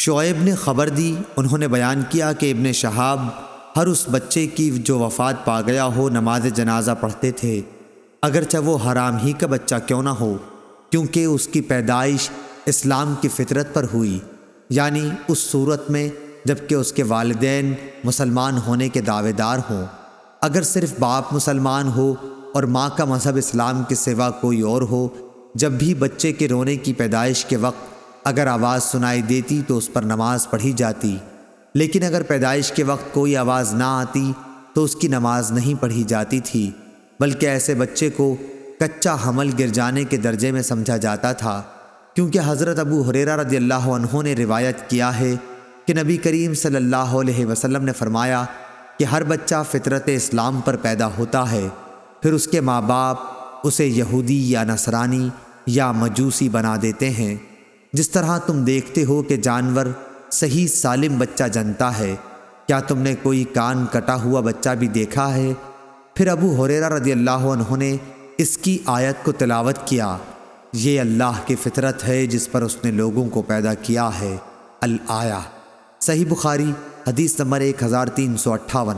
شعیب نے خبر دی، انہوں نے بیان کیا کہ ابن شہاب ہر اس بچے کی جو وفات پا گیا ہو نماز جنازہ پڑھتے تھے۔ اگرچہ وہ حرام ہی کا بچہ کیوں نہ ہو، کیونکہ اس کی پیدائش اسلام کی فطرت پر ہوئی۔ یعنی اس صورت میں جبکہ اس کے والدین مسلمان ہونے کے دعوے دار ہوں۔ اگر صرف باپ مسلمان ہو اور ماں کا مذہب اسلام کے سوا کوئی اور ہو، جب بھی بچے کے رونے کی پیدائش کے وقت اگر آواز سنائی دیتی تو اس پر نماز پڑھی جاتی، لیکن اگر پیدائش کے وقت کوئی آواز نہ آتی تو اس کی نماز نہیں پڑھی جاتی تھی، بلکہ ایسے بچے کو کچا حمل گر جانے کے درجے میں سمجھا جاتا تھا۔ کیونکہ حضرت ابو حریرہ رضی اللہ عنہ نے روایت کیا ہے کہ نبی کریم صلی اللہ علیہ وسلم نے فرمایا کہ ہر بچہ فطرت اسلام پر پیدا ہوتا ہے، پھر اس کے ماں باپ اسے یہودی یا نصرانی یا مجوسی بنا دیتے ہیں۔ جس طرح تم دیکھتے ہو کہ جانور صحیح سالم بچہ جنتا ہے، کیا تم نے کوئی کان کٹا ہوا بچہ بھی دیکھا ہے؟ پھر ابو حریرہ رضی اللہ عنہ نے اس کی آیت کو تلاوت کیا۔ یہ اللہ کی فطرت ہے جس پر اس نے لوگوں کو پیدا کیا ہے۔ الآیا صحیح بخاری، حدیث نمبر ایک ہزار تین سو اٹھاون۔